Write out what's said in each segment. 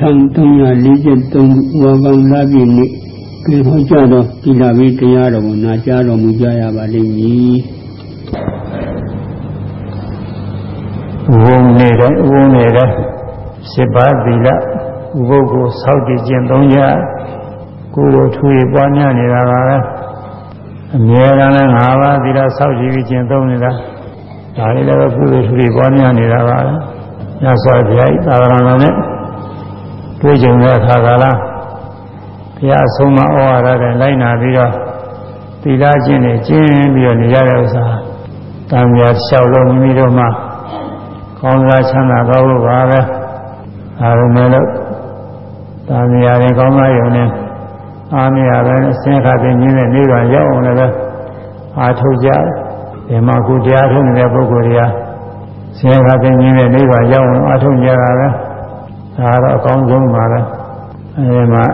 1343ဝါကောင်လပြည့်နေ့ကင်ဟောကြားသောဒီလာဘီတရားတော်ကိုနာကြားတော်မူကြရပါလိမ့်မည်ဝုံနေတဲ့ဝုံနေတဲ့စေပါသီလဥပုပ်ကိုစောင့်တည်ခြင်းသုံးရကိုယ်ကိုထူရပွားများနေတာပါပဲအမြဲတမ်းလည်း၅ပါးသီလစောင့်ကြည့်ပြီးခြင်းသုံးနေတာဒါလေးလည်းကုသိုလ်ထူရပွားများနေတာပါပဲညစွာဘုရားဤသာသနာတော်နဲ့ တွေ့ကြုံတဲ့အခါကလားဘုရားအဆုံးမဩဝါဒနဲ့လိုက်နာပြီးတော့သီလကျင့်နေကျင့်ပြီးတော့နေရတဲ့ဥစ္စာတန်မြတ်လျှောက်လို့မိမိတို့မှကောင်းစားချမ်းသာကောင်းလို့ပါပဲဒါပေမဲ့လို့တန်မြတ်ရင်ကောင်းစားရုံနဲ့အားမရပဲဆင်းခါသိင်းတဲ့နိဗ္ဗာန်ရောက်အောင်လည်းအားထုတ်ကြဒီမှာကုတရားထုတ်နေတဲ့ပုဂ္ဂိုလ်တွေကဆင်းခါသိင်းတဲ့နိဗ္ဗာန်ရောက်အောင်အားထုတ်ကြတာပဲ ဒါတော့အကောင်းဆုံးပါပဲအဲဒီမှာ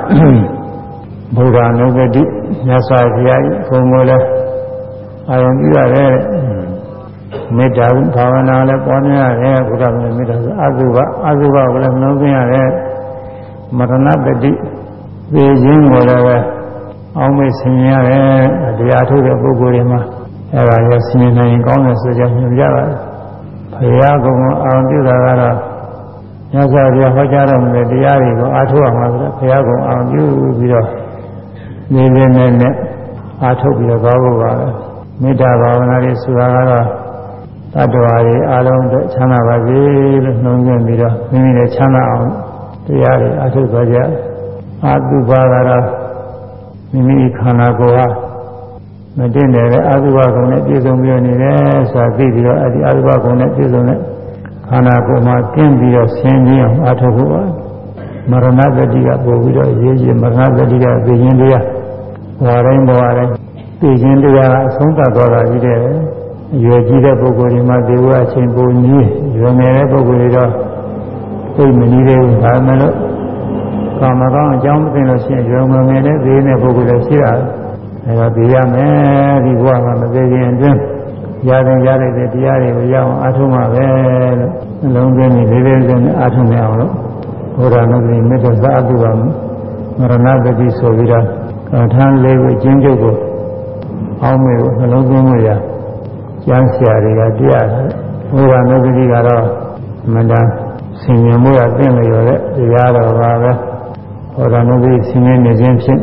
ဘုရားနုဂတိမြတ်စွာဘုရားကြီးဘုံမိုးလဲအာရုံပြုရတယ်မေတ္တာဘာဝနာလည်းပွားများရတယ်ဘုရားမြတ်မေတ္တာဆိုအသုဘအသုဘကိုလည်းနှလုံးသွင်းရတယ်မရဏတတိသိခြင်းကိုလည်းပဲအောင်းမေ့ဆင်ရတယ်တရားထုတ်တဲ့ပုဂ္ဂိုလ်တွေမှာအဲဒါရဆင်နိုင်ကောင်းတယ်ဆိုကြညွှန်ပြပါတယ်ဘုရားကုံအာရုံပြုတာကတော့ မြတ်စွာဘုရားဟောကြားတော်မူတဲ့တရားတွေကိုအားထုတ်အောင်ပါဆိုတော့ဘုရားကုံအာရုံပြုပြီးတော့နေနေနဲ့နဲ့အားထုတ်ပြီးတော့သွားဖို့ပါပဲမေတ္တာဘာဝနာတွေဆိုတာကတော့တတ္တဝါတွေအားလုံးအတွက်ချမ်းသာပါစေလို့နှုံးသွင်းပြီးတော့မိမိလည်းချမ်းသာအောင်တရားတွေအားထုတ်သွားကြအာတုပါကတော့မိမိခန္ဓာကိုယ်ဟာမတင့်တယ်အာသုဘကုံနဲ့ပြည့်စုံပြီးနေတယ်ဆိုတာသိပြီးတော့အဲဒီအာသုဘကုံနဲ့ပြည့်စုံတဲ့ခ န္ဓာကိုယ်မှာကျင့်ပြီးတော့ဆင်းခြင်းအောင်အားထုတ်ဖို့ပါမရဏတတိကပို့ပြီးတော့ရေးကြည့်မရဏတတိကသိခြင်းတရားဘဝတိုင်းဘဝတိုင်းသိခြင်းတရားအဆုံးသတ်သွားတာကြီးတယ်အရွယ်ကြီးတဲ့ပုဂ္ဂိုလ်တွေမှာဒီဝအချင်းပုံကြီးရွယ်ငယ်တဲ့ပုဂ္ဂိုလ်တွေတော့သိမနည်းသေးဘူးဒါမှမဟုတ်ကာမကောင်းအကြောင်းမသိလို့ရှိရင်ရွယ်ငယ်ငယ်တဲ့သေးတဲ့ပုဂ္ဂိုလ်တွေရှိတာအဲတော့သိရမယ်ဒီဘဝမှာမသိခြင်းအတွင်းရတဲ့ရတဲ့တရားတွေကိုရအောင်အားထုတ်မှာပဲလို့ နှလုံးသွင်းပြီးလေးလေးလေးနဲ့အားထုတ်နေအောင်လို့ဘုရားနုတိမေတ္တာသာအတုပါမရဏတတိဆိုပြီးတော့ကထမ်းလေးကိုကျင်းကျုပ်ကိုအောင်းမေကိုနှလုံးသွင်းလို့ရကျမ်းဆရာတွေကတရားတယ်ဘုရားနုတိကတော့မန္တန်ဆင်ញံမှုရတင့်လျော်တဲ့တရားတော်ပါပဲဘုရားနုတိဆင်ញံနေခြင်းဖြင့်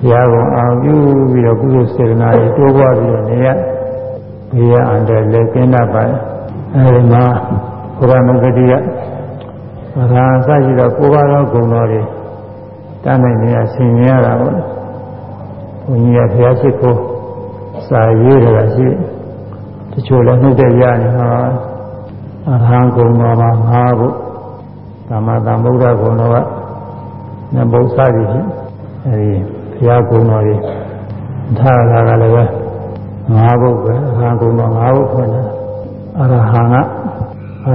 တရားကိုအောင်ပြုပြီးတော့ကုသိုလ်စေတနာတွေတိုးပွားပြီးတော့နေရဘေးရအန္တရာယ်လည်းကျင်းတတ်ပါအဲဒီမှာ ဘုရားနုတိကဘာသာစရှိတော့ကိုးပါးသောဂုဏ်တော်တွေတတ်နိုင်နေရဆင်ញရတာပေါ့ဘုန်းကြီးကဘုရားရှိခိုးစာရေးရတာရှိတချို့လည်းနှုတ်တဲ့ရနေမှာအရဟံဂုဏ်တော်မှာ၅ခုသမ္မာသမ္ဗုဒ္ဓဂုဏ်တော်ကနဘုရားကြီးရှိအဲဒီဘုရားဂုဏ်တော်တွေထားတာကလည်းပဲ၅ခုပဲအရဟံဂုဏ်တော်၅ခုဖွင့်တယ်အရဟံကအ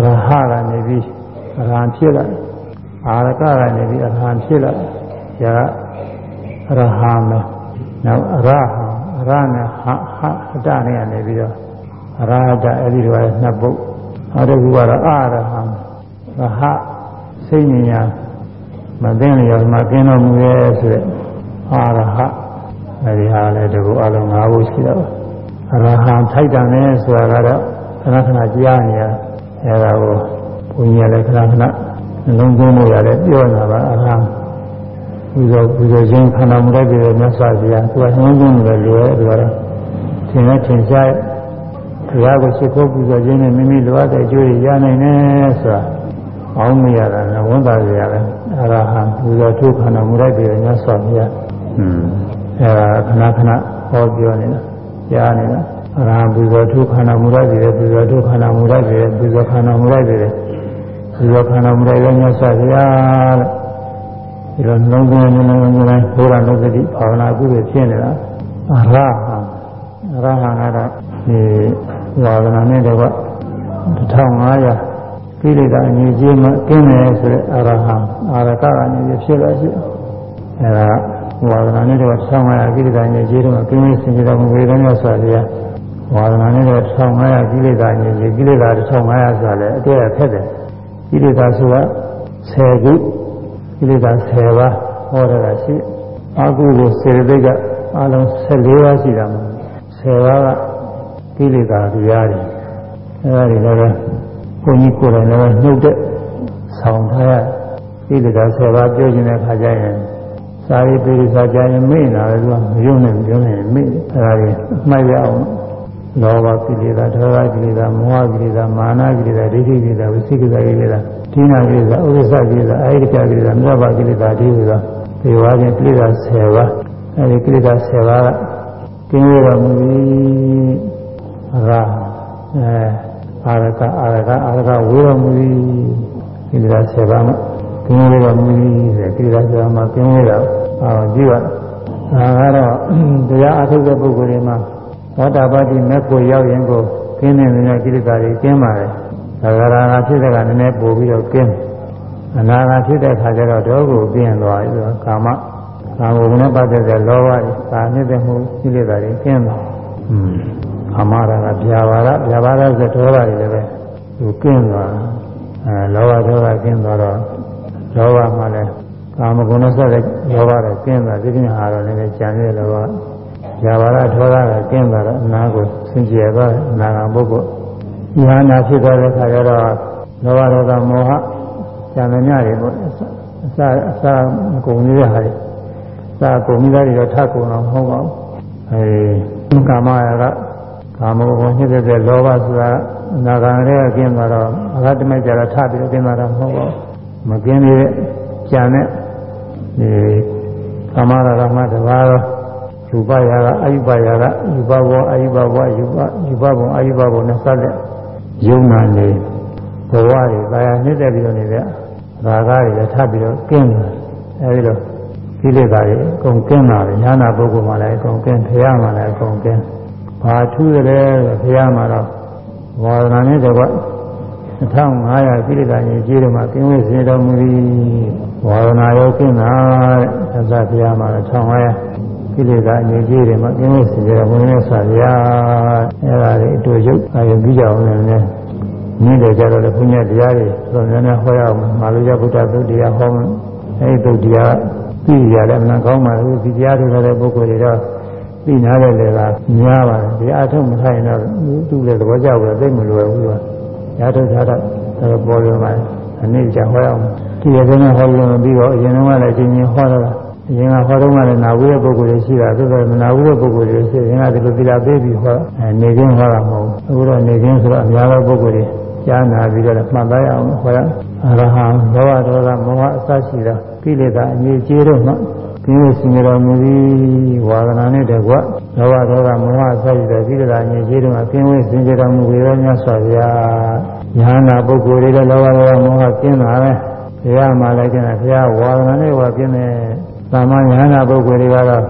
ရဟကနေပြီးအရဟံဖြစ်လာအာရကကနေပြီးအရဟံဖြစ်လာဒါကအရဟံမယ်နောက်အရဟံအရနဲ့ဟဟအတနဲ့ကနေပြီးတော့အရဟတအဲ့ဒီတော့နှစ်ပုတ်နောက်တစ်ခုကတော့အရဟံရဟစိတ်ဉာဏ်မသိလျော်မှကျင်းတော်မူရဲ့ဆိုတဲ့အာရဟအဲ့ဒီဟာလည်းတကူအလုံး၅ခုရှိတော့အရဟံထိုက်တယ်နဲ့ဆိုတာကတော့ခဏခဏကြားနေရ အဲ့ဒါကိုဘုန်းကြီးလည်းခဏခဏနှလုံးသွင်းလို့ရတယ်ပြောနေတာပါအရဟံပူဇော်ပူဇော်ခြင်းခန္ဓာမူတဲ့ပြည်မြတ်စွာဘုရားသူကနှလုံးသွင်းနေတယ်လို့ရတယ်သူကတော့သင်နဲ့သင်ရှားဘုရားကိုရှိခိုးပူဇော်ခြင်းနဲ့မိမိလိုအပ်တဲ့အကျိုးတွေရနိုင်တယ်ဆိုတာအောင်းမရတာကဝန်တာကြရတယ်အရဟံပူဇော်ထုခန္ဓာမူတဲ့ပြည်မြတ်စွာဘုရားอืมအဲဒါခဏခဏဟောပြောနေတာကြားနေတာအ ရဟံပူဇော်ထုခန္ဓာမူတဲ့ပြည်ပူဇော်ထုခန္ဓာမူတဲ့ပြည်ပူဇော်ခန္ဓာမူတဲ့ပြည်ပူဇော်ခန္ဓာမူတဲ့မြတ်စွာဘုရားတဲ့ဒီလိုနှလုံးသွင်းနှလုံးသွင်းတိုင်းဘုရားနုစတိဘာဝနာကုသိုလ်ဖြစ်နေတာအရဟံအရဟံကတော့ဒီဝါဒနာနဲ့တော့1500ကိလေသာအငြိကြီးမှကျင်းတယ်ဆိုတဲ့အရဟံအာရကကနေဖြစ်လာရှိအဲဒါဝါဒနာနဲ့တော့1500ကိလေသာအငြိကြီးတော့ကျင်းနေစင်ကြတော်မူဝေဒနာဆိုရယ် ဝါဒနာနဲ့တော့1500ကိလေသာအငြိကြီးကိလေသာ1500ဆိုလည်းအတွေ့အထက်တယ်ကိလေသာဆိုတာ10ခုကိလေသာ10ပါးဟောတာရှိအာဟုကိုစေတသိက်ကအလုံး14ပါးရှိတာမှာ10ပါးကကိလေသာတရားတွေအဲဒါတွေလည်းဘုန်းကြီးကိုယ်တိုင်လည်းနှုတ်တဲ့ဆောင်ထားရကိလေသာ10ပါးပြောခြင်းတဲ့ခါကျရင်စာရီပေရီစာကြရင်မေ့လာတယ်သူကမယုံနဲ့ပြောနေမေ့အဲဒါတွေမှတ်ရအောင် လောဘကိလေသာဒေါသကိလေသာမောဟကိလေသာမာနကိလေသာဒိဋ္ဌိကိလေသာဝိသိကိလေသာကိလေသာဒိနာကိလေသာဥစ္စာကိလေသာအာရိကကိလေသာမြတ်ဘာကိလေသာဒီလိုဒီဝါချင်းကိလေသာ10ပါးအဲဒီကိလေသာ10ပါးကကျင်းရတော်မူပြီးရာအဲအာရကအာရကအာရကဝေတော်မူပြီးကိလေသာ10ပါးမှာကျင်းရတော်မူပြီးဆိုကိလေသာ10ပါးမှာကျင်းရတော့အာကြည့်ပါဒါကတော့တရားအထုတ်တဲ့ပုဂ္ဂိုလ်တွေမှာ သောတာပတိမေဖို့ရောက်ရင်ကိုကျင်းနေတဲ့ကိလေသာတွေကျင်းပါတယ်သဂရာကဖြစ်တဲ့ကနည်းနည်းပို့ပြီးတော့ကျင်းအနာဂါဖြစ်တဲ့ခါကျတော့ဒေါကိုပြင်းသွားပြီဆိုတော့ကာမကာမဂုဏ်နဲ့ပတ်သက်တဲ့လောဘတွေကာနေတဲ့မှုကိလေသာတွေကျင်းသွားอืมကာမရာကဗျာပါဒဗျာပါဒဆိုဒေါသတွေလည်းပဲသူကျင်းသွားအဲလောဘဒေါသကျင်းသွားတော့လောဘမှလည်းကာမဂုဏ်နဲ့ဆက်တဲ့လောဘတွေကျင်းသွားဒီပြင်ဟာတော့လည်းကြံတဲ့လောဘ ဗျာပါဒဒေါသကကျင်းသွားတော့အနာကိုဆင်ကြယ်သွားအနာဂံပုဂ္ဂိုလ်ဉာဏ်နာဖြစ်သွားတဲ့ခါကျတော့လောဘဒေါသမောဟဉာဏ်ဉာဏ်တွေပေါ့အစအစမကုန်သေးတဲ့ဟာတွေစာကုန်ပြီးသားတွေတော့ထပ်ကုန်တော့မဟုတ်ပါဘူးအဲကာမရာကကာမဂုဏ်ညစ်တဲ့လောဘဆိုတာအနာဂံရဲ့အကျဉ်းတော့အရတ္တမကြတော့ထပ်ပြီးတော့ကျင်းတာတော့မဟုတ်ပါဘူးမကင်းသေးတဲ့ကြံတဲ့ဒီကာမရာကမှတပါးတော့ ယူပရာကအယူပရာကယူပဘောအယူပဘောယူပယူပဘုံအယူပဘုံနဲ့စတဲ့ယုံနာနေဘဝတွေတာယာနှိမ့်သက်ပြီးတော့နေတဲ့ရာဂတွေလည်းထပ်ပြီးတော့ကျင်းတယ်အဲဒီတော့ကိလေသာတွေအကုန်ကျင်းလာတယ်ညာနာပုဂ္ဂိုလ်မှလည်းအကုန်ကျင်းဖရာမှလည်းအကုန်ကျင်းဘာထူးတယ်ဖရာမှတော့ဝါဒနာနဲ့တကွ1500ကိလေသာကြီးကြီးတယ်မှာကျင်းဝေးစေတော်မူသည်ဝါဒနာရောကျင်းတာတဲ့သစ္စာဖရာမှတော့1500 ကိလေသာအငြိကြီးတယ်မှာကျင်းဝေးစေတော်မူတဲ့ဆရာအဲ့ဒါတွေအတူရုပ်အာရုံပြီးကြအောင်လည်းနည်းတယ်ကြတော့လေဘုရားတရားတွေဆိုတော့နည်းနည်းဟောရအောင်မာလူရဗုဒ္ဓသုတရားဟောမယ်အဲဒီသုတရားသိရတယ်မနာကောင်းပါဘူးဒီတရားတွေလည်းပုဂ္ဂိုလ်တွေတော့သိနာတယ်လေကများပါတယ်ဒီအထုံးမထိုင်တော့သူ့လည်းသဘောကျဘူးသိမလွယ်ဘူးကရာထုထားတာတော့ပေါ်ရမှာအနည်းကြဟောရအောင်ဒီရတဲ့ဟောလို့ပြီးတော့အရင်ကလည်းချင်းချင်းဟောတော့ အရင်ကဟောတော့ကလည်းနာဝိရပုဂ္ဂိုလ်တွေရှိတာသို့တော်မနာဝိရပုဂ္ဂိုလ်တွေရှိရင်ကဒီလိုသီလပေးပြီးဟောနေခြင်းဟောတာမဟုတ်ဘူးအခုတော့နေခြင်းဆိုတော့အများသောပုဂ္ဂိုလ်တွေကြားနာပြီးတော့မှတ်သားရအောင်ဟောရအရဟံဘောဝဒေါသမောဟအစရှိသောကိလေသာအငြိကျေးတို့မှပြင်းစင်တော်မူသည်ဝါဒနာနဲ့တကွလောဘဒေါသမောဟအစရှိသောကိလေသာအငြိကျေးတို့မှပြင်းဝေစင်တော်မူပေသောမြတ်စွာဘုရားညာနာပုဂ္ဂိုလ်တွေလည်းလောဘဒေါသမောဟကျင်းတာပဲဘုရားမှလည်းကျင်းတယ်ဘုရားဝါဒနာနဲ့ဝါကျင်းတယ် သာမန်ညာနာပုဂ္ဂိုလ်တွေကတော့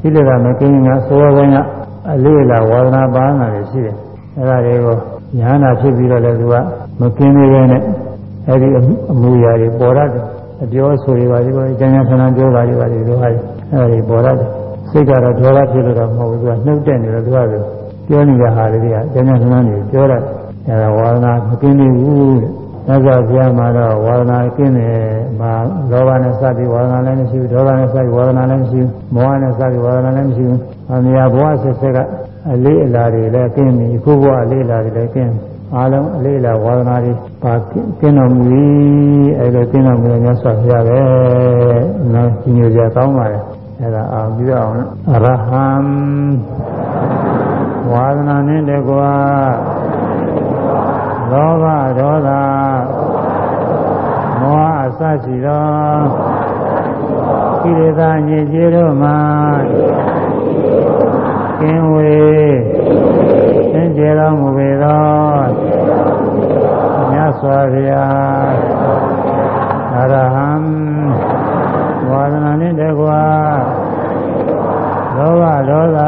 ကိလေသာမကင်းညာသောဘုရားအလေးလာဝါဒနာပါးနာတွေရှိတယ်အဲဒါတွေကိုညာနာဖြစ်ပြီးတော့လည်းသူကမကင်းသေးပဲနဲ့အဲဒီအမှုရာတွေပေါ်ရတယ်အပြောဆိုတွေပါဒီပေါ်ကျန်ကျန်ဆန်းဆန်းပြောပါလိမ့်ပါလိမ့်လို့ဟာအဲဒီပေါ်ရတယ်စိတ်ကတော့ဒေါသဖြစ်လို့တော့မဟုတ်ဘူးသူကနှုတ်တက်နေလို့သူကပြောနေတဲ့ဟာတွေကကျန်ကျန်ဆန်းဆန်းနေပြောတယ်အဲဒါဝါဒနာမကင်းသေးဘူးတဲ့။ သက်သာဘုရားမှာတော့ဝါဒနာကင်းတယ်။မာလောဘနဲ့စသည်ဝါဒနာလည်းမရှိဘူး။ဒေါသနဲ့စသည်ဝါဒနာလည်းမရှိဘူး။မောဟနဲ့စသည်ဝါဒနာလည်းမရှိဘူး။အမြာဘဝဆက်ဆက်ကအလေးအလာတွေလည်းကင်းပြီ။ခုဘဝအလေးအလာတွေလည်းကင်းအားလုံးအလေးအလာဝါဒနာတွေပါကင်းတော်မူ၏။အဲလိုကင်းတော်မူတဲ့မြတ်စွာဘုရားပဲ။နော်ကြီးညိုကြကောင်းပါလေ။အဲဒါအောင်ပြီးတော့အောင်အရဟံဝါဒနာနဲ့တကွာ လောဘဒေါသမောဟအစရှိသောကိလေသာညစ်ကြေးတို့မှာကင်းဝေးသင်ကျေတော်မူပေသောမြတ်စွာဘုရားအရဟံဝါဒနာနှင့်တကွာလောဘဒေါသ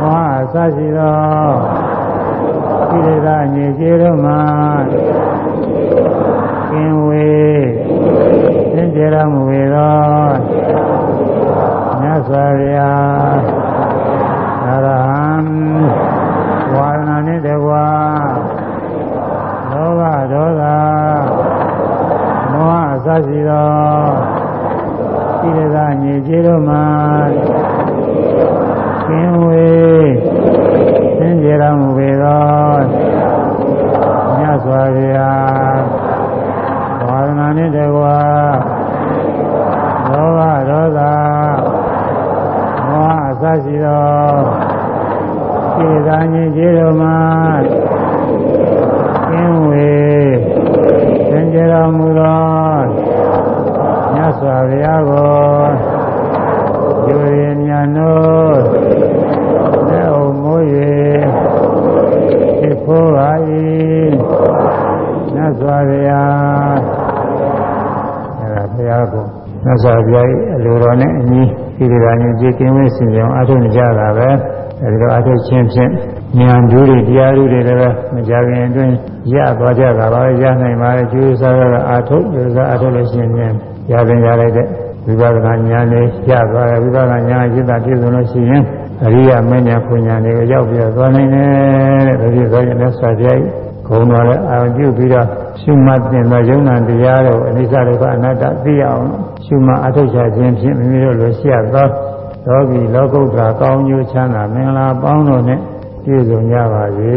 မောဟအစရှိသောကိလေသာညစ်ကြေးတို့မှာကင်းဝေးသင်ကျေတော်မူပေ သောမြတ်စွာဘုရားအရဟံဝါရဏနှင့်တကွာလောဘဒေါသမောဟအစစရှိသောဣရသာညီကျေတို့မှာကင်းဝေးသင်ကြတော်မူပေသောမြတ်စွာဘုရားဘာဝနာနှင့်တကွာဒေါသဒေါသမောဟအစရှိသောဣရသာညီကျေတို့မှာကင်းဝေးသင်ကြတော်မူသောမြတ် စွာဘုရားကိုယူရင်ညာနို့လက်အုပ်မိုး၍ဖြစ်ဖို့ပါ၏မြတ်စွာဘုရားအဲဒါဘုရားကိုမြတ်စွာဘုရား၏အလိုတော်နဲ့အညီဒီလိုရာညကြည်ကင်းဝေးစင်ကြအောင်အထုနေကြတာပဲအဲဒီတော့အထုချင်းဖြင့်ဉာဏ်ဓုတွေတရားဓုတွေလည်းပဲမကြခင်အတွင်းရသွားကြတာပါပဲရနိုင်ပါလေကျိုးစားရအာထုကျိုးစားအထုလို့ရှိရင် ရပင်ရလိုက်တဲ့ဝိပဿနာဉာဏ်နဲ့ရသွားတယ်ဝိပဿနာဉာဏ်จิตပြည့်စုံလို့ရှိရင်အရိယာမဉ္ဇဉ်ပညာတွေကိုရောက်ပြီးတော့သွားနိုင်တယ်တဲ့ဒီဆိုရင်လည်းဆွာပြိုက်ဂုံတော်လည်းအာရုံပြုပြီးတော့ရှုမှတ်တင်သောယုံနာတရားတို့အနိစ္စဒုက္ခအနတ္တသိအောင်ရှုမှတ်အထုတ်ချခြင်းဖြင့်မိမိတို့လိုရှိရသောလောကီလောကုတ္တရာကောင်းကျိုးချမ်းသာမင်္ဂလာပေါင်းတို့နဲ့ပြည့်စုံကြပါစေ